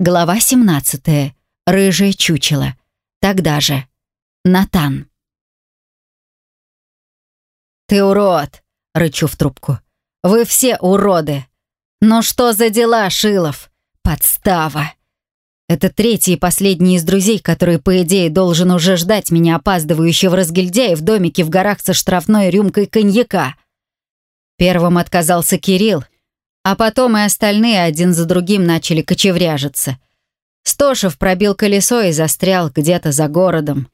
Глава 17. Рыжее чучело. Тогда же. Натан. «Ты урод!» — рычу в трубку. «Вы все уроды! Ну что за дела, Шилов? Подстава!» Это третий и последний из друзей, который, по идее, должен уже ждать меня, опаздывающего разгильдяя в домике в горах со штрафной рюмкой коньяка. Первым отказался Кирилл, а потом и остальные один за другим начали кочевряжиться. Стошев пробил колесо и застрял где-то за городом.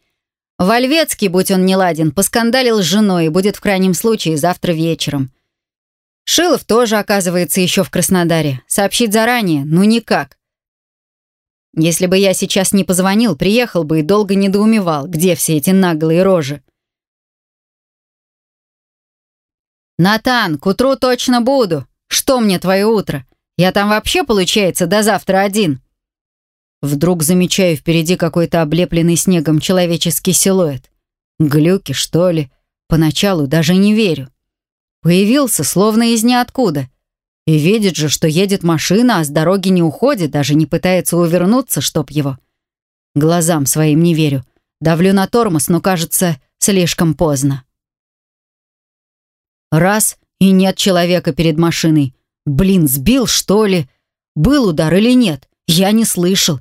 Вольвецкий, будь он неладен, поскандалил с женой и будет в крайнем случае завтра вечером. Шилов тоже, оказывается, еще в Краснодаре. Сообщить заранее? Ну никак. Если бы я сейчас не позвонил, приехал бы и долго недоумевал, где все эти наглые рожи. «Натан, к утру точно буду!» Что мне твое утро? Я там вообще, получается, до завтра один?» Вдруг замечаю впереди какой-то облепленный снегом человеческий силуэт. Глюки, что ли? Поначалу даже не верю. Появился, словно из ниоткуда. И видит же, что едет машина, а с дороги не уходит, даже не пытается увернуться, чтоб его. Глазам своим не верю. Давлю на тормоз, но, кажется, слишком поздно. Раз — и нет человека перед машиной. Блин, сбил, что ли? Был удар или нет? Я не слышал.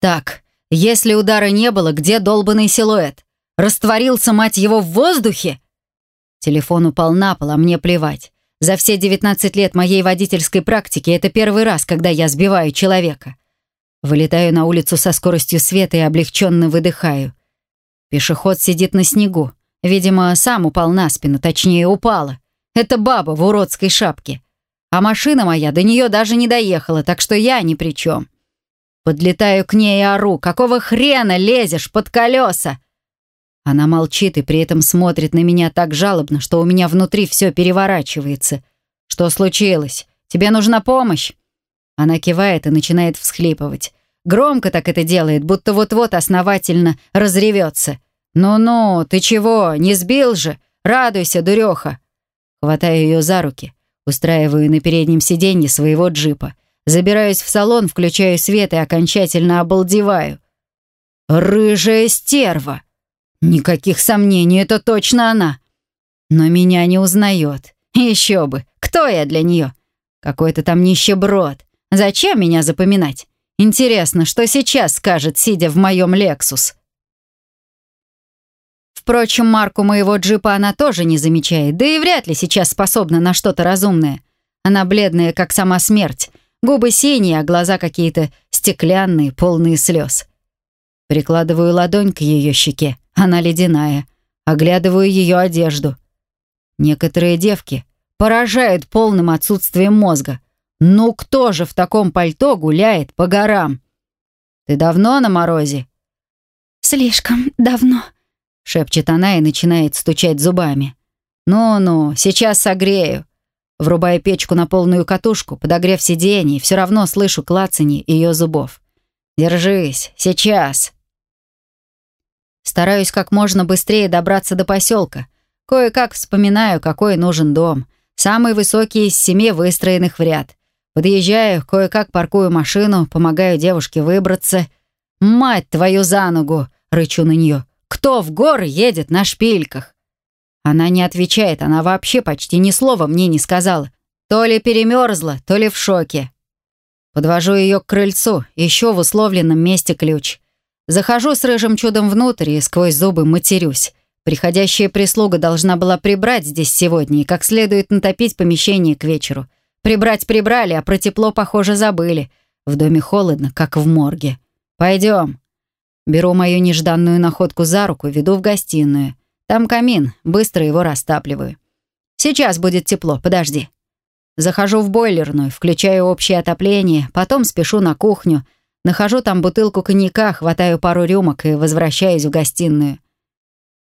Так, если удара не было, где долбанный силуэт? Растворился, мать его, в воздухе? Телефон упал на пол, а мне плевать. За все 19 лет моей водительской практики это первый раз, когда я сбиваю человека. Вылетаю на улицу со скоростью света и облегченно выдыхаю. Пешеход сидит на снегу. Видимо, сам упал на спину, точнее, упала. Это баба в уродской шапке. А машина моя до нее даже не доехала, так что я ни при чем. Подлетаю к ней и ору. «Какого хрена лезешь под колеса?» Она молчит и при этом смотрит на меня так жалобно, что у меня внутри все переворачивается. «Что случилось? Тебе нужна помощь?» Она кивает и начинает всхлипывать. Громко так это делает, будто вот-вот основательно разревется. «Ну-ну, ты чего, не сбил же? Радуйся, дуреха!» Хватаю ее за руки, устраиваю на переднем сиденье своего джипа, забираюсь в салон, включаю свет и окончательно обалдеваю. Рыжая стерва! Никаких сомнений, это точно она. Но меня не узнает. Еще бы, кто я для нее? Какой-то там нищеброд. Зачем меня запоминать? Интересно, что сейчас скажет, сидя в моем «Лексус»? Впрочем, марку моего джипа она тоже не замечает, да и вряд ли сейчас способна на что-то разумное. Она бледная, как сама смерть, губы синие, а глаза какие-то стеклянные, полные слез. Прикладываю ладонь к ее щеке, она ледяная. Оглядываю ее одежду. Некоторые девки поражают полным отсутствием мозга. Ну кто же в таком пальто гуляет по горам? Ты давно на морозе? Слишком давно, — шепчет она и начинает стучать зубами. «Ну-ну, сейчас согрею». Врубая печку на полную катушку, подогрев сиденье, все равно слышу клацанье ее зубов. «Держись, сейчас». Стараюсь как можно быстрее добраться до поселка. Кое-как вспоминаю, какой нужен дом. Самый высокий из семи выстроенных в ряд. Подъезжаю, кое-как паркую машину, помогаю девушке выбраться. «Мать твою за ногу!» — рычу на нее. Кто в горы едет на шпильках?» Она не отвечает, она вообще почти ни слова мне не сказала. То ли перемерзла, то ли в шоке. Подвожу ее к крыльцу, еще в условленном месте ключ. Захожу с рыжим чудом внутрь и сквозь зубы матерюсь. Приходящая прислуга должна была прибрать здесь сегодня и как следует натопить помещение к вечеру. Прибрать прибрали, а про тепло, похоже, забыли. В доме холодно, как в морге. «Пойдем». Беру мою нежданную находку за руку, веду в гостиную. Там камин, быстро его растапливаю. Сейчас будет тепло, подожди. Захожу в бойлерную, включаю общее отопление, потом спешу на кухню, нахожу там бутылку коньяка, хватаю пару рюмок и возвращаюсь в гостиную.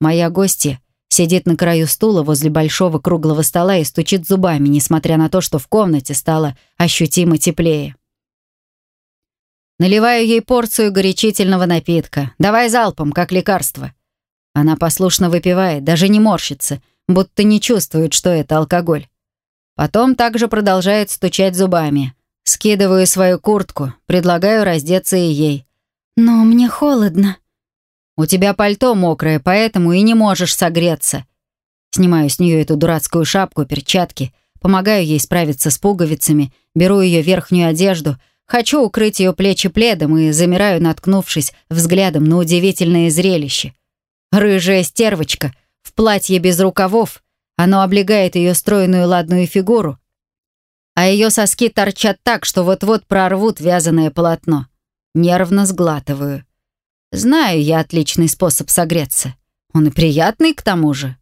Моя гостья сидит на краю стула возле большого круглого стола и стучит зубами, несмотря на то, что в комнате стало ощутимо теплее. Наливаю ей порцию горячительного напитка. Давай залпом, как лекарство. Она послушно выпивает, даже не морщится, будто не чувствует, что это алкоголь. Потом также продолжает стучать зубами. Скидываю свою куртку, предлагаю раздеться и ей. «Но мне холодно». «У тебя пальто мокрое, поэтому и не можешь согреться». Снимаю с нее эту дурацкую шапку, перчатки, помогаю ей справиться с пуговицами, беру ее верхнюю одежду, хочу укрыть ее плечи пледом и замираю, наткнувшись взглядом на удивительное зрелище. Рыжая стервочка в платье без рукавов, оно облегает ее стройную ладную фигуру, а ее соски торчат так, что вот-вот прорвут вязаное полотно. Нервно сглатываю. Знаю я отличный способ согреться. Он и приятный к тому же.